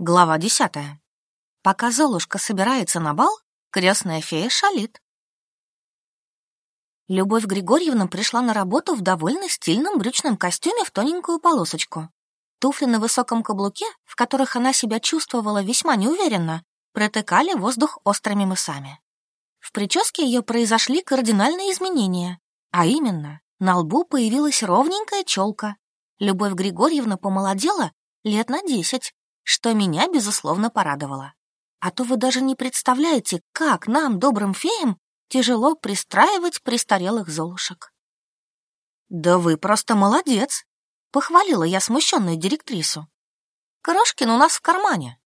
Глава десятая. Пока Золушка собирается на бал, крестная фея шалит. Любовь Григорьевна пришла на работу в довольно стильном брючном костюме в тоненькую полосочку. Туфли на высоком каблуке, в которых она себя чувствовала весьма неуверенно, протыкали воздух острыми мысами. В прическе ее произошли кардинальные изменения, а именно, на лбу появилась ровненькая челка. Любовь Григорьевна помолодела лет на десять, что меня, безусловно, порадовало. А то вы даже не представляете, как нам, добрым феям, тяжело пристраивать престарелых золушек. «Да вы просто молодец!» — похвалила я смущенную директрису. «Крошкин у нас в кармане».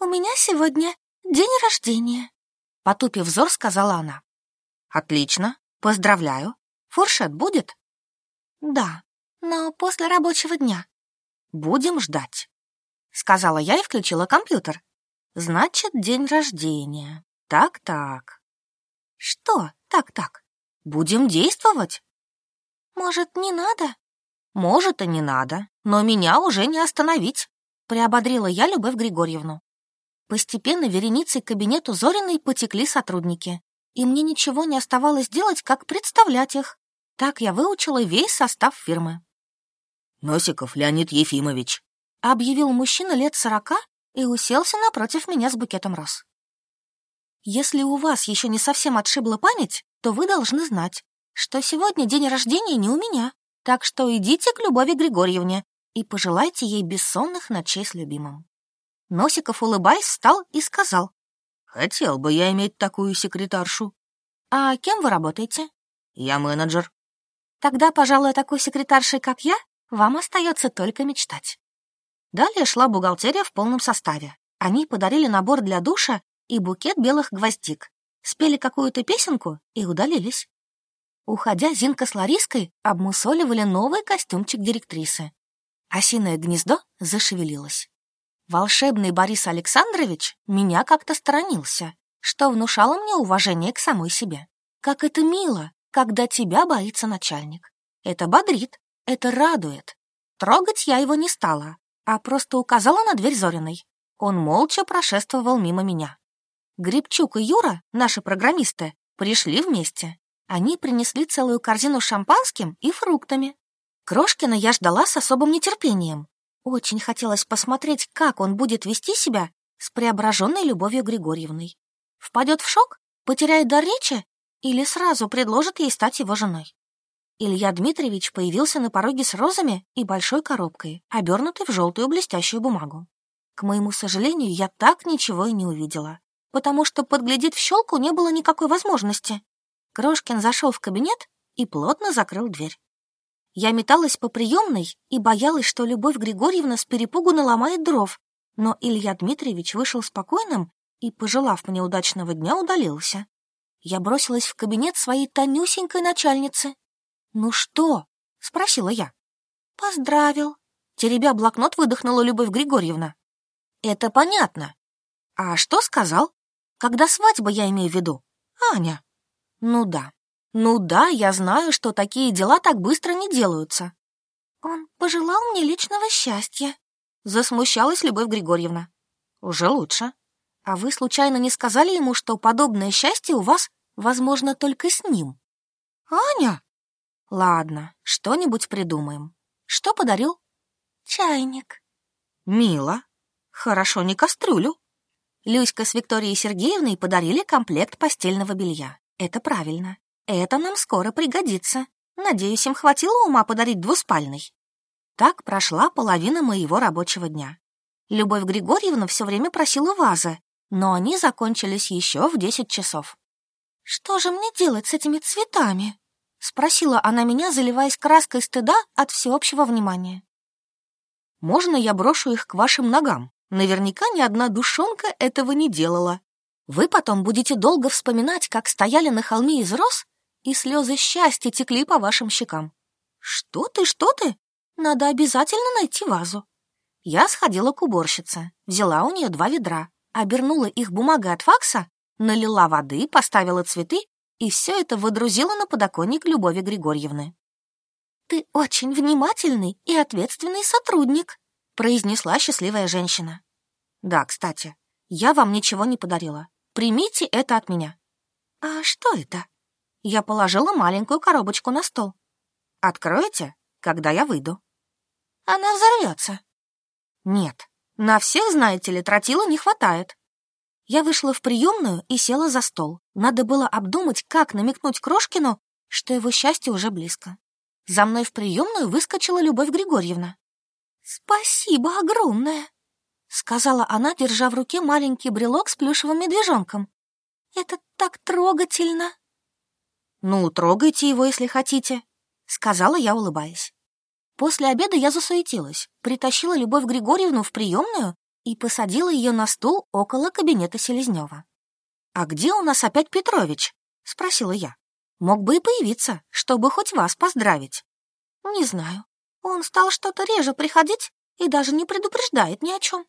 «У меня сегодня день рождения», — потупив взор, сказала она. «Отлично, поздравляю. Фуршет будет?» «Да, но после рабочего дня». «Будем ждать» сказала я и включила компьютер. Значит, день рождения. Так-так. Что? Так-так. Будем действовать? Может, не надо? Может, и не надо, но меня уже не остановить, приободрила я Любовь Григорьевну. Постепенно вереницей к кабинету Зориной потекли сотрудники, и мне ничего не оставалось делать, как представлять их. Так я выучила весь состав фирмы. «Носиков Леонид Ефимович», объявил мужчина лет сорока и уселся напротив меня с букетом роз. Если у вас еще не совсем отшибла память, то вы должны знать, что сегодня день рождения не у меня, так что идите к Любови Григорьевне и пожелайте ей бессонных ночей с любимым. Носиков, улыбаясь, встал и сказал. «Хотел бы я иметь такую секретаршу». «А кем вы работаете?» «Я менеджер». «Тогда, пожалуй, такой секретаршей, как я, вам остается только мечтать». Далее шла бухгалтерия в полном составе. Они подарили набор для душа и букет белых гвоздик, спели какую-то песенку и удалились. Уходя, Зинка с Лариской обмусоливали новый костюмчик директрисы. Осиное гнездо зашевелилось. Волшебный Борис Александрович меня как-то сторонился, что внушало мне уважение к самой себе. Как это мило, когда тебя боится начальник. Это бодрит, это радует. Трогать я его не стала, а просто указала на дверь Зориной. Он молча прошествовал мимо меня. Грибчук и Юра, наши программисты, пришли вместе. Они принесли целую корзину шампанским и фруктами. Крошкина я ждала с особым нетерпением. Очень хотелось посмотреть, как он будет вести себя с преображенной Любовью Григорьевной. Впадет в шок, потеряет дар речи или сразу предложит ей стать его женой. Илья Дмитриевич появился на пороге с розами и большой коробкой, обернутой в желтую блестящую бумагу. К моему сожалению, я так ничего и не увидела, потому что подглядеть в щелку не было никакой возможности. Крошкин зашел в кабинет и плотно закрыл дверь. Я металась по приемной и боялась, что Любовь Григорьевна с перепугу наломает дров, но Илья Дмитриевич вышел спокойным и, пожелав мне удачного дня, удалился. Я бросилась в кабинет своей тонюсенькой начальницы «Ну что?» — спросила я. «Поздравил», — теребя блокнот выдохнула Любовь Григорьевна. «Это понятно. А что сказал? Когда свадьба, я имею в виду? Аня?» «Ну да. Ну да, я знаю, что такие дела так быстро не делаются». «Он пожелал мне личного счастья», — засмущалась Любовь Григорьевна. «Уже лучше. А вы случайно не сказали ему, что подобное счастье у вас возможно только с ним?» «Аня!» Ладно, что-нибудь придумаем. Что подарил? Чайник. Мило. Хорошо, не кастрюлю. Люська с Викторией Сергеевной подарили комплект постельного белья. Это правильно. Это нам скоро пригодится. Надеюсь, им хватило ума подарить двуспальный. Так прошла половина моего рабочего дня. Любовь Григорьевна все время просила вазы, но они закончились еще в десять часов. «Что же мне делать с этими цветами?» Спросила она меня, заливаясь краской стыда от всеобщего внимания. «Можно я брошу их к вашим ногам? Наверняка ни одна душонка этого не делала. Вы потом будете долго вспоминать, как стояли на холме из роз, и слезы счастья текли по вашим щекам. Что ты, что ты? Надо обязательно найти вазу». Я сходила к уборщице, взяла у нее два ведра, обернула их бумагой от факса, налила воды, поставила цветы и все это выдрузила на подоконник Любови Григорьевны. «Ты очень внимательный и ответственный сотрудник», произнесла счастливая женщина. Да, кстати, я вам ничего не подарила. Примите это от меня. А что это? Я положила маленькую коробочку на стол. Откроете, когда я выйду. Она взорвется. Нет, на всех, знаете ли, тротила не хватает. Я вышла в приемную и села за стол. Надо было обдумать, как намекнуть Крошкину, что его счастье уже близко. За мной в приемную выскочила Любовь Григорьевна. «Спасибо огромное!» — сказала она, держа в руке маленький брелок с плюшевым медвежонком. «Это так трогательно!» «Ну, трогайте его, если хотите», — сказала я, улыбаясь. После обеда я засуетилась, притащила Любовь Григорьевну в приемную и посадила ее на стул около кабинета Селезнева. «А где у нас опять Петрович?» — спросила я. «Мог бы и появиться, чтобы хоть вас поздравить». «Не знаю. Он стал что-то реже приходить и даже не предупреждает ни о чем».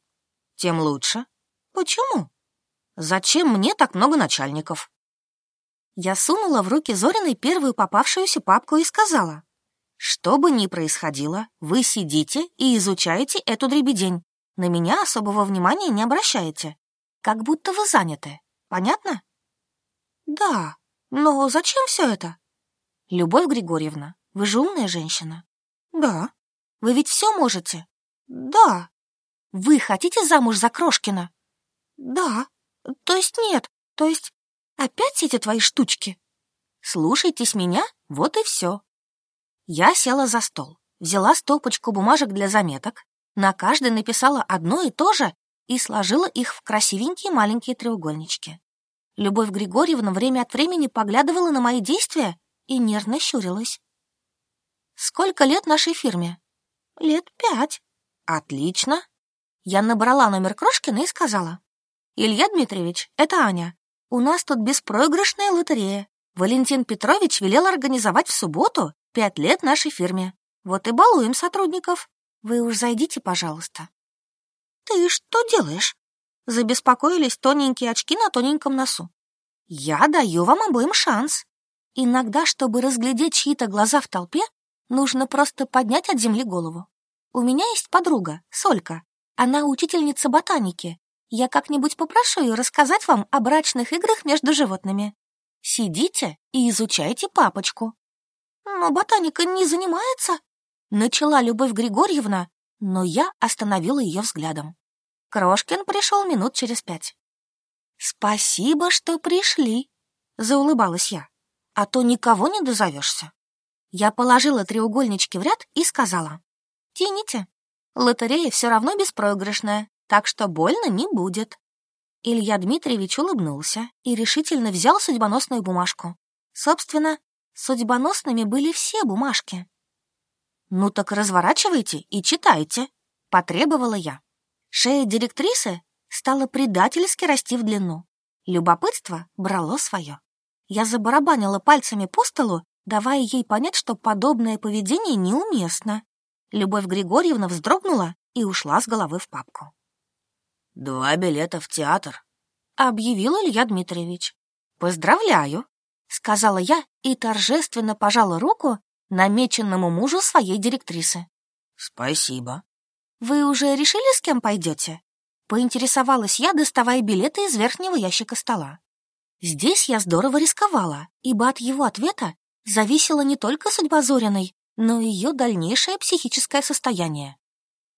«Тем лучше». «Почему?» «Зачем мне так много начальников?» Я сунула в руки Зориной первую попавшуюся папку и сказала, «Что бы ни происходило, вы сидите и изучаете эту дребедень. На меня особого внимания не обращаете. Как будто вы заняты. Понятно?» «Да, но зачем все это?» «Любовь Григорьевна, вы же умная женщина». «Да». «Вы ведь все можете?» «Да». «Вы хотите замуж за Крошкина?» «Да». «То есть нет, то есть Опять эти твои штучки? Слушайтесь меня, вот и все. Я села за стол, взяла стопочку бумажек для заметок, на каждой написала одно и то же и сложила их в красивенькие маленькие треугольнички. Любовь Григорьевна время от времени поглядывала на мои действия и нервно щурилась. «Сколько лет нашей фирме?» «Лет пять». «Отлично». Я набрала номер Крошкина и сказала. «Илья Дмитриевич, это Аня. У нас тут беспроигрышная лотерея. Валентин Петрович велел организовать в субботу пять лет нашей фирме. Вот и балуем сотрудников. Вы уж зайдите, пожалуйста. Ты что делаешь? Забеспокоились тоненькие очки на тоненьком носу. Я даю вам обоим шанс. Иногда, чтобы разглядеть чьи-то глаза в толпе, нужно просто поднять от земли голову. У меня есть подруга, Солька. Она учительница ботаники я как-нибудь попрошу ее рассказать вам о брачных играх между животными. Сидите и изучайте папочку. Но ботаника не занимается, начала Любовь Григорьевна, но я остановила ее взглядом. Крошкин пришел минут через пять. «Спасибо, что пришли», — заулыбалась я, «а то никого не дозовешься». Я положила треугольнички в ряд и сказала, «Тяните, лотерея все равно беспроигрышная, так что больно не будет». Илья Дмитриевич улыбнулся и решительно взял судьбоносную бумажку. Собственно, судьбоносными были все бумажки. «Ну так разворачивайте и читайте», — потребовала я. Шея директрисы стала предательски расти в длину. Любопытство брало свое. Я забарабанила пальцами по столу, давая ей понять, что подобное поведение неуместно. Любовь Григорьевна вздрогнула и ушла с головы в папку. «Два билета в театр», — объявил Илья Дмитриевич. «Поздравляю», — сказала я и торжественно пожала руку намеченному мужу своей директрисы. «Спасибо». «Вы уже решили, с кем пойдете?» Поинтересовалась я, доставая билеты из верхнего ящика стола. Здесь я здорово рисковала, ибо от его ответа зависела не только судьба Зориной, но и ее дальнейшее психическое состояние.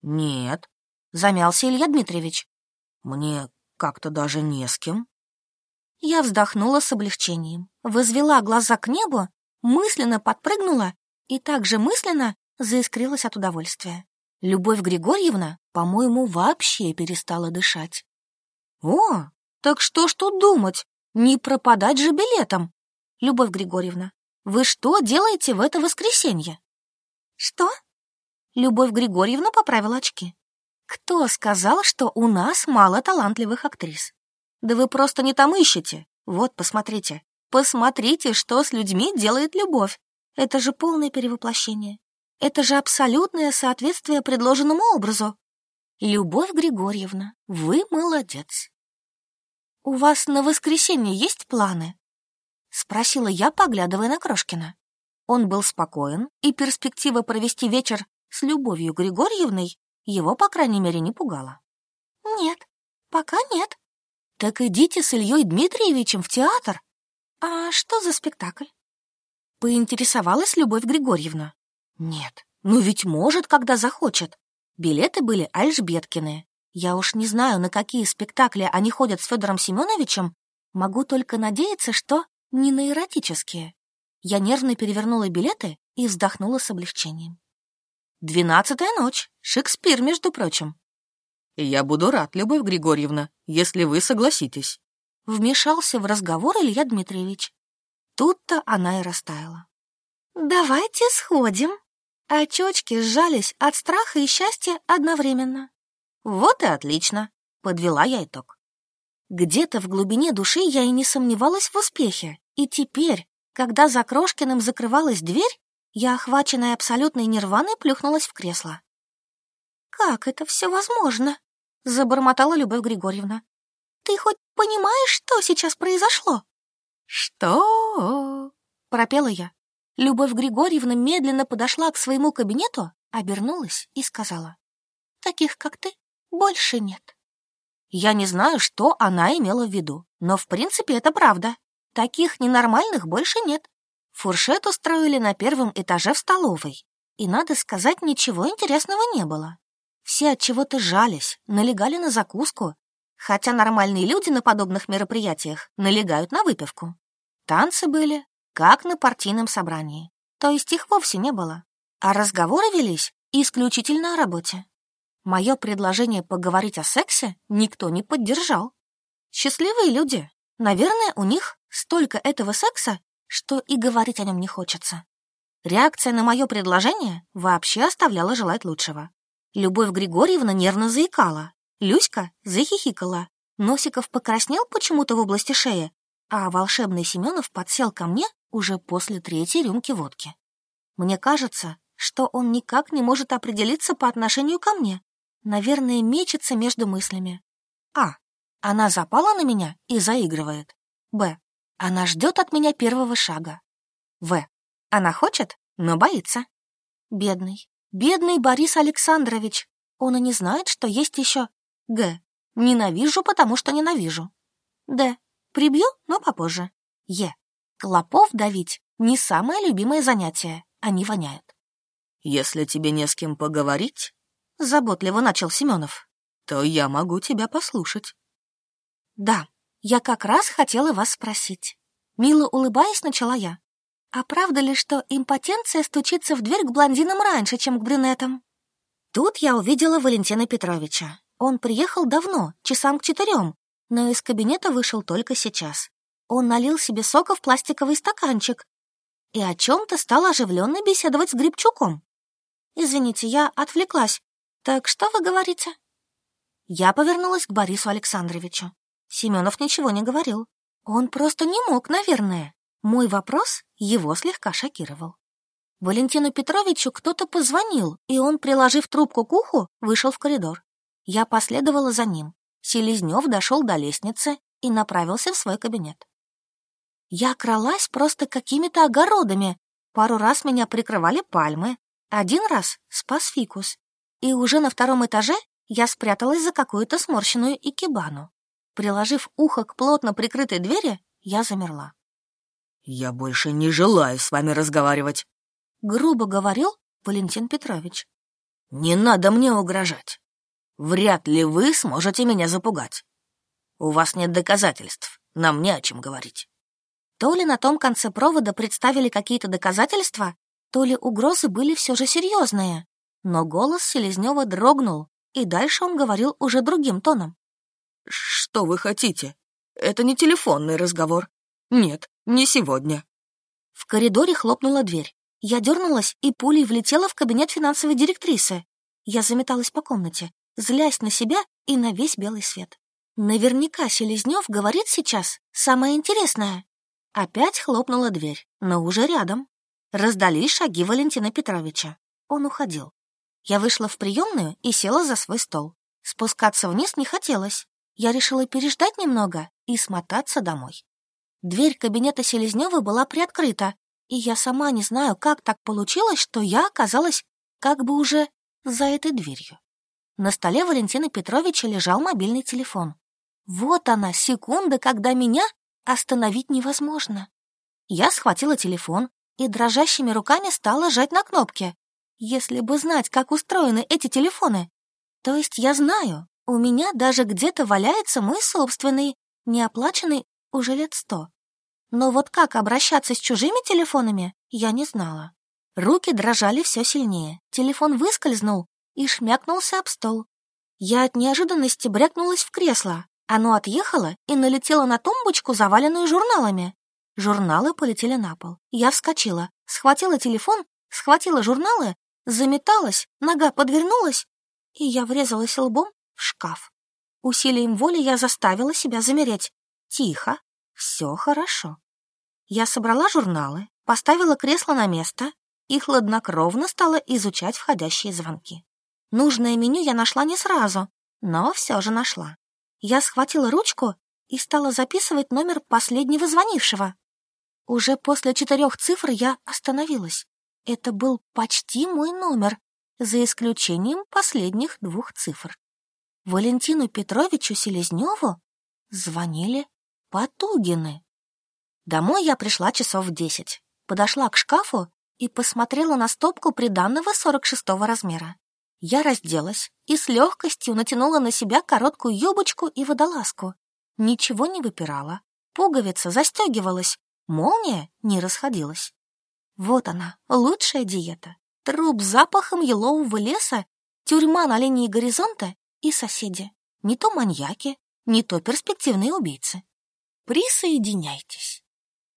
«Нет», — замялся Илья Дмитриевич. Мне как-то даже не с кем. Я вздохнула с облегчением, возвела глаза к небу, мысленно подпрыгнула и также мысленно заискрилась от удовольствия. Любовь Григорьевна, по-моему, вообще перестала дышать. О, так что ж тут думать? Не пропадать же билетом. Любовь Григорьевна, вы что делаете в это воскресенье? Что? Любовь Григорьевна поправила очки. Кто сказал, что у нас мало талантливых актрис? Да вы просто не там ищете. Вот, посмотрите. Посмотрите, что с людьми делает любовь. Это же полное перевоплощение. Это же абсолютное соответствие предложенному образу. Любовь Григорьевна, вы молодец. У вас на воскресенье есть планы? Спросила я, поглядывая на Крошкина. Он был спокоен, и перспектива провести вечер с Любовью Григорьевной его, по крайней мере, не пугало. «Нет, Пока нет. Так идите с Ильей Дмитриевичем в театр. А что за спектакль? Поинтересовалась Любовь Григорьевна. Нет, ну ведь может, когда захочет. Билеты были Альжбеткины. Я уж не знаю, на какие спектакли они ходят с Федором Семеновичем. Могу только надеяться, что не на эротические. Я нервно перевернула билеты и вздохнула с облегчением. Двенадцатая ночь. Шекспир, между прочим. Я буду рад, Любовь Григорьевна, если вы согласитесь. Вмешался в разговор Илья Дмитриевич. Тут-то она и растаяла. «Давайте сходим». Очечки сжались от страха и счастья одновременно. «Вот и отлично», — подвела я итог. Где-то в глубине души я и не сомневалась в успехе, и теперь, когда за Крошкиным закрывалась дверь, я, охваченная абсолютной нирваной, плюхнулась в кресло. «Как это все возможно?» — забормотала Любовь Григорьевна. «Ты хоть понимаешь, что сейчас произошло?» «Что?» — пропела я. Любовь Григорьевна медленно подошла к своему кабинету, обернулась и сказала. «Таких, как ты, больше нет». Я не знаю, что она имела в виду, но в принципе это правда. Таких ненормальных больше нет. Фуршет устроили на первом этаже в столовой, и, надо сказать, ничего интересного не было. Все от чего-то жались, налегали на закуску, хотя нормальные люди на подобных мероприятиях налегают на выпивку. Танцы были, как на партийном собрании, то есть их вовсе не было, а разговоры велись исключительно о работе. Мое предложение поговорить о сексе никто не поддержал. Счастливые люди. Наверное, у них столько этого секса, что и говорить о нем не хочется. Реакция на мое предложение вообще оставляла желать лучшего. Любовь Григорьевна нервно заикала, Люська захихикала, Носиков покраснел почему-то в области шеи, а волшебный Семенов подсел ко мне уже после третьей рюмки водки. Мне кажется, что он никак не может определиться по отношению ко мне. Наверное, мечется между мыслями. А. Она запала на меня и заигрывает. Б. Она ждет от меня первого шага. В. Она хочет, но боится. Бедный, бедный Борис Александрович. Он и не знает, что есть еще Г. Ненавижу, потому что ненавижу. Д. Прибью, но попозже. Е. Клопов давить — не самое любимое занятие. Они воняют. «Если тебе не с кем поговорить, — заботливо начал Семенов, — то я могу тебя послушать». «Да, я как раз хотела вас спросить». Мило улыбаясь, начала я. «А правда ли, что импотенция стучится в дверь к блондинам раньше, чем к брюнетам?» Тут я увидела Валентина Петровича. Он приехал давно, часам к четырем, но из кабинета вышел только сейчас. Он налил себе сока в пластиковый стаканчик и о чем-то стал оживленно беседовать с Грибчуком. «Извините, я отвлеклась. Так что вы говорите?» Я повернулась к Борису Александровичу. Семенов ничего не говорил. Он просто не мог, наверное. Мой вопрос его слегка шокировал. Валентину Петровичу кто-то позвонил, и он, приложив трубку к уху, вышел в коридор. Я последовала за ним. Селезнев дошел до лестницы и направился в свой кабинет. Я кралась просто какими-то огородами. Пару раз меня прикрывали пальмы, один раз спас фикус. И уже на втором этаже я спряталась за какую-то сморщенную икебану. Приложив ухо к плотно прикрытой двери, я замерла. «Я больше не желаю с вами разговаривать», — грубо говорил Валентин Петрович. «Не надо мне угрожать. Вряд ли вы сможете меня запугать. У вас нет доказательств, нам не о чем говорить». То ли на том конце провода представили какие-то доказательства, то ли угрозы были все же серьезные. Но голос Селезнева дрогнул, и дальше он говорил уже другим тоном. «Что вы хотите? Это не телефонный разговор. Нет, не сегодня». В коридоре хлопнула дверь. Я дернулась и пулей влетела в кабинет финансовой директрисы. Я заметалась по комнате, злясь на себя и на весь белый свет. Наверняка Селезнев говорит сейчас самое интересное. Опять хлопнула дверь, но уже рядом. Раздались шаги Валентина Петровича. Он уходил. Я вышла в приемную и села за свой стол. Спускаться вниз не хотелось. Я решила переждать немного и смотаться домой. Дверь кабинета Селезнева была приоткрыта, и я сама не знаю, как так получилось, что я оказалась как бы уже за этой дверью. На столе Валентина Петровича лежал мобильный телефон. Вот она, секунда, когда меня остановить невозможно. Я схватила телефон и дрожащими руками стала жать на кнопки. Если бы знать, как устроены эти телефоны. То есть я знаю, у меня даже где-то валяется мой собственный, неоплаченный уже лет сто. Но вот как обращаться с чужими телефонами, я не знала. Руки дрожали все сильнее, телефон выскользнул и шмякнулся об стол. Я от неожиданности брякнулась в кресло. Оно отъехало и налетело на тумбочку, заваленную журналами. Журналы полетели на пол. Я вскочила, схватила телефон, схватила журналы, заметалась, нога подвернулась, и я врезалась лбом в шкаф. Усилием воли я заставила себя замереть. Тихо, все хорошо. Я собрала журналы, поставила кресло на место и хладнокровно стала изучать входящие звонки. Нужное меню я нашла не сразу, но все же нашла. Я схватила ручку и стала записывать номер последнего звонившего. Уже после четырех цифр я остановилась. Это был почти мой номер, за исключением последних двух цифр. Валентину Петровичу Селезневу звонили Потугины. Домой я пришла часов в десять. Подошла к шкафу и посмотрела на стопку приданного 46-го размера. Я разделась и с легкостью натянула на себя короткую юбочку и водолазку. Ничего не выпирала, пуговица застегивалась, молния не расходилась. Вот она, лучшая диета. Труп запахом елового леса, тюрьма на линии горизонта и соседи. Не то маньяки, не то перспективные убийцы. Присоединяйтесь.